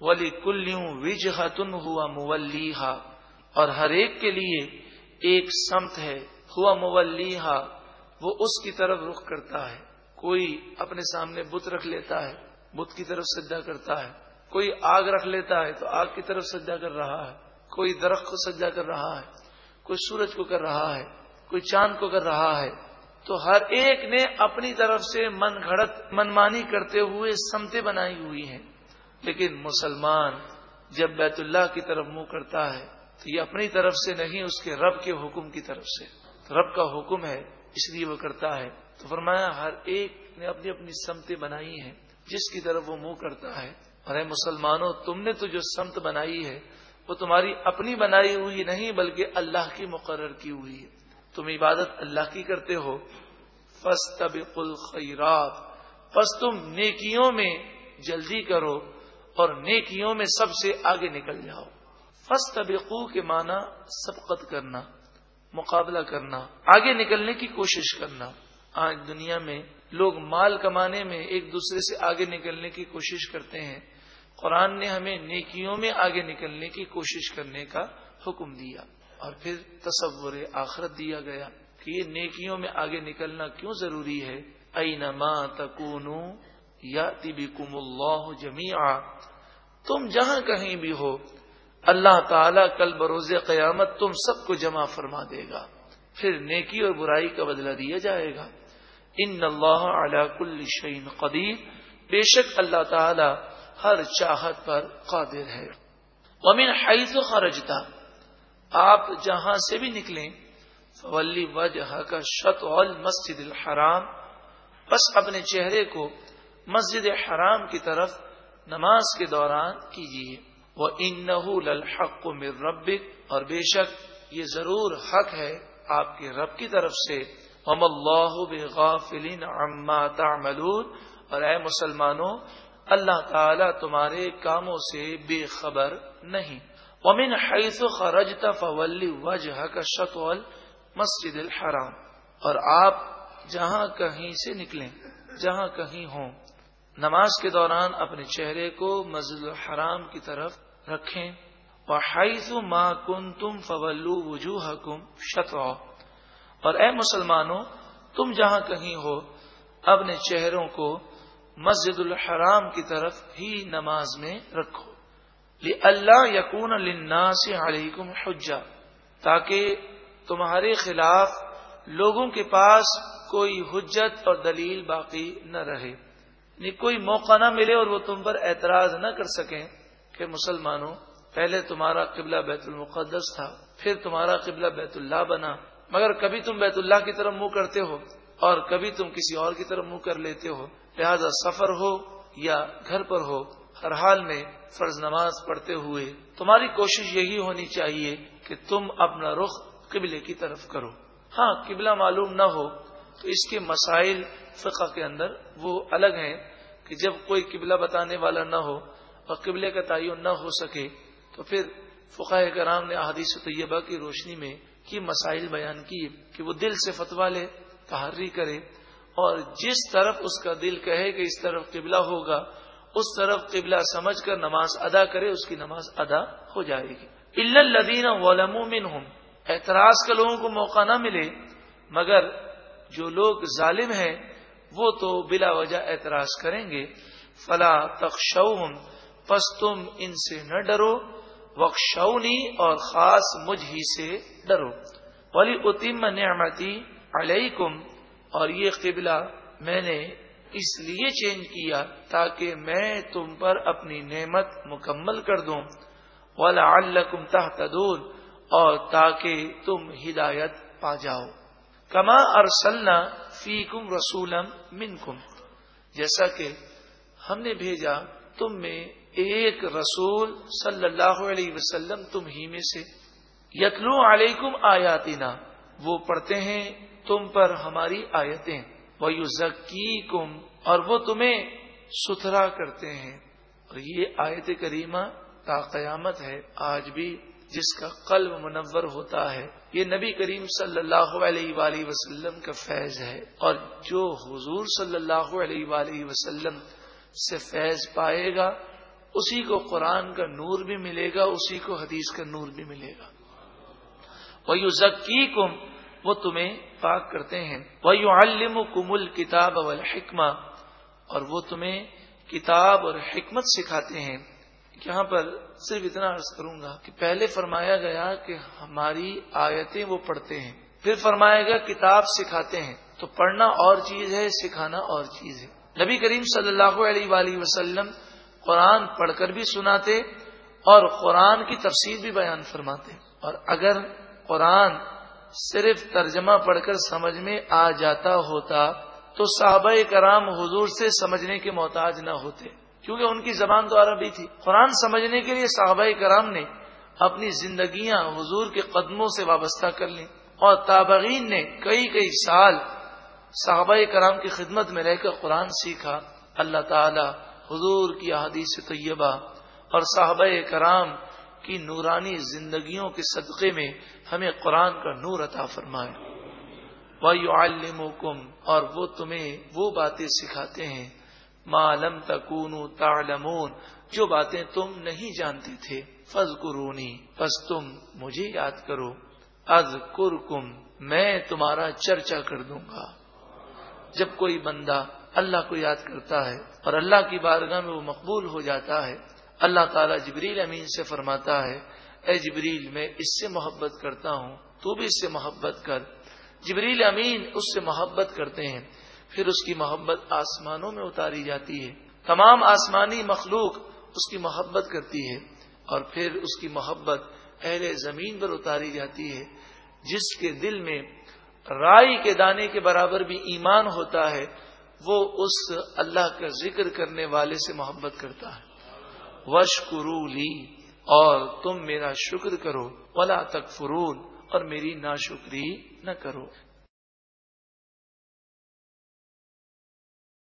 ولی کلیوں وجہتن ہوا مولیہا، اور ہر ایک کے لیے ایک سمت ہے، ہوا مولیہا، وہ اس کی طرف رخ کرتا ہے۔ کوئی اپنے سامنے بت رکھ لیتا ہے، بت کی طرف سجا کرتا ہے۔ کوئی آگ رکھ لیتا ہے تو آگ کی طرف سجا کر رہا ہے۔ کوئی درخت کو سجا کر رہا ہے، کوئی سورج کو کر رہا ہے، کوئی چاند کو کر رہا ہے۔ تو ہر ایک نے اپنی طرف سے من گھڑت منمانی کرتے ہوئے سمتے بنائی ہوئی ہیں۔ لیکن مسلمان جب بیت اللہ کی طرف منہ کرتا ہے تو یہ اپنی طرف سے نہیں، اس کے رب کے حکم کی طرف سے۔ رب کا حکم ہے، اس لیے وہ کرتا ہے۔ تو فرمایا، ہر ایک نے اپنی اپنی سمتیں بنائی ہیں، جس کی طرف وہ منہ کرتا ہے۔ اور اے مسلمانوں، تم نے تو جو سمت بنائی ہے، وہ تمہاری اپنی بنائی ہوئی نہیں، بلکہ اللہ کی مقرر کی ہوئی ہے۔ تم عبادت اللہ کی کرتے ہو۔ فس طب الخیرات۔ پس تم نیکیوں میں جلدی کرو۔ اور نیکیوں میں سب سے آگے نکل جاؤ۔ فس طبقو کے معنی سبقت کرنا، مقابلہ کرنا، آگے نکلنے کی کوشش کرنا۔ آج دنیا میں لوگ مال کمانے میں ایک دوسرے سے آگے نکلنے کی کوشش کرتے ہیں۔ قرآن نے ہمیں نیکیوں میں آگے نکلنے کی کوشش کرنے کا حکم دیا اور پھر تصور آخرت دیا گیا کہ یہ نیکیوں میں آگے نکلنا کیوں ضروری ہے۔ اینما تکون یا طبی کم اللہ جمی تم جہاں کہیں بھی ہو، اللہ تعالیٰ کل بروز قیامت تم سب کو جمع فرما دے گا۔ پھر نیکی اور برائی کا بدلہ دیا جائے گا۔ ان اللہ علی کل شعین قدیر۔ بے شک اللہ تعالی ہر چاہت پر قادر ہے۔ ومن حیث خرجتا۔ آپ جہاں سے بھی نکلیں، فولی وجہ کا شط مسجد الحرام۔ بس اپنے چہرے کو مسجد حرام کی طرف نماز کے دوران کیجیے۔ وہ ان نماز کے دوران اپنے چہرے کو مسجد الحرام کی طرف رکھیں۔ اور ماں کن تم فولو وجوہ کم اور اے مسلمانوں، تم جہاں کہیں ہو، اپنے چہروں کو مسجد الحرام کی طرف ہی نماز میں رکھو۔ اللہ یقون النا سے علیکم حجا تاکہ تمہارے خلاف لوگوں کے پاس کوئی حجت اور دلیل باقی نہ رہے۔ یعنی کوئی موقع نہ ملے اور وہ تم پر اعتراض نہ کر سکیں کہ مسلمانوں، پہلے تمہارا قبلہ بیت المقدس تھا، پھر تمہارا قبلہ بیت اللہ بنا۔ مگر کبھی تم بیت اللہ کی طرف منہ کرتے ہو اور کبھی تم کسی اور کی طرف منہ کر لیتے ہو۔ لہذا سفر ہو یا گھر پر ہو، ہر حال میں فرض نماز پڑھتے ہوئے تمہاری کوشش یہی ہونی چاہیے کہ تم اپنا رخ قبلے کی طرف کرو۔ ہاں قبلہ معلوم نہ ہو تو اس کے مسائل فقہ کے اندر وہ الگ ہیں کہ جب کوئی قبلہ بتانے والا نہ ہو اور قبلے کا تعین نہ ہو سکے تو پھر فقہ کرام نے احادیث طیبہ کی روشنی میں کی مسائل بیان کی کہ وہ دل سے فتوا لے، تحری کرے اور جس طرف اس کا دل کہے کہ اس طرف قبلہ ہوگا، اس طرف قبلہ سمجھ کر نماز ادا کرے، اس کی نماز ادا ہو جائے گی۔ الدین ولم اعتراض کا لوگوں کو موقع نہ ملے، مگر جو لوگ ظالم ہیں وہ تو بلا وجہ اعتراض کریں گے۔ فلا تخشوہم پس تم ان سے نہ ڈرو۔ وقشونی اور خاص مجھ ہی سے ڈرو۔ ولی اتم نعمتی علیکم اور یہ قبلہ میں نے اس لیے چینج کیا تاکہ میں تم پر اپنی نعمت مکمل کر دوں۔ ولا الکم اور تاکہ تم ہدایت پا جاؤ۔ کما ارسلنا فی کم رسولم من کم جیسا کہ ہم نے بھیجا تم میں ایک رسول صلی اللہ علیہ وسلم تم ہی میں سے۔ یتلو علیکم آیاتنا، وہ پڑھتے ہیں تم پر ہماری آیتیں۔ وہ کم اور وہ تمہیں ستھرا کرتے ہیں۔ اور یہ آیت کریمہ کا قیامت ہے، آج بھی جس کا قلب منور ہوتا ہے، یہ نبی کریم صلی اللہ علیہ وآلہ وسلم کا فیض ہے۔ اور جو حضور صلی اللہ علیہ وآلہ وسلم سے فیض پائے گا، اسی کو قرآن کا نور بھی ملے گا، اسی کو حدیث کا نور بھی ملے گا۔ وہ یو ذکی کم وہ تمہیں پاک کرتے ہیں۔ وہ یو علم کمل کتاب اور وہ تمہیں کتاب اور حکمت سکھاتے ہیں۔ یہاں پر صرف اتنا عرض کروں گا کہ پہلے فرمایا گیا کہ ہماری آیتیں وہ پڑھتے ہیں، پھر فرمایا گیا کتاب سکھاتے ہیں۔ تو پڑھنا اور چیز ہے، سکھانا اور چیز ہے۔ نبی کریم صلی اللہ علیہ وآلہ وسلم قرآن پڑھ کر بھی سناتے اور قرآن کی تفسیر بھی بیان فرماتے۔ اور اگر قرآن صرف ترجمہ پڑھ کر سمجھ میں آ جاتا ہوتا تو صحابہ کرام حضور سے سمجھنے کے محتاج نہ ہوتے۔ کیونکہ ان کی زبان تو عربی تھی۔ قرآن سمجھنے کے لیے صحابہ کرام نے اپنی زندگیاں حضور کے قدموں سے وابستہ کر لی اور تابعین نے کئی کئی سال صحابہ کرام کی خدمت میں رہ کر قرآن سیکھا۔ اللہ تعالی حضور کی احادیث طیبہ اور صحابہ کرام کی نورانی زندگیوں کے صدقے میں ہمیں قرآن کا نور عطا فرمائے۔ وَيُعَلِّمُكُمْ اور وہ تمہیں وہ باتیں سکھاتے ہیں۔ لم تکون تعلمون جو باتیں تم نہیں جانتے تھے فض قرونی بس تم مجھے یاد کرو۔ از کم میں تمہارا چرچا کر دوں گا۔ جب کوئی بندہ اللہ کو یاد کرتا ہے اور اللہ کی بارگاہ میں وہ مقبول ہو جاتا ہے، اللہ تعالیٰ جبریل امین سے فرماتا ہے، اے جبریل، میں اس سے محبت کرتا ہوں، تو بھی اس سے محبت کر۔ جبریل امین اس سے محبت کرتے ہیں۔ پھر اس کی محبت آسمانوں میں اتاری جاتی ہے۔ تمام آسمانی مخلوق اس کی محبت کرتی ہے اور پھر اس کی محبت اہل زمین پر اتاری جاتی ہے، جس کے دل میں رائی کے دانے کے برابر بھی ایمان ہوتا ہے، وہ اس اللہ کا ذکر کرنے والے سے محبت کرتا ہے۔ وش لی، اور تم میرا شکر کرو۔ ولا تک اور میری ناشکری نہ کرو۔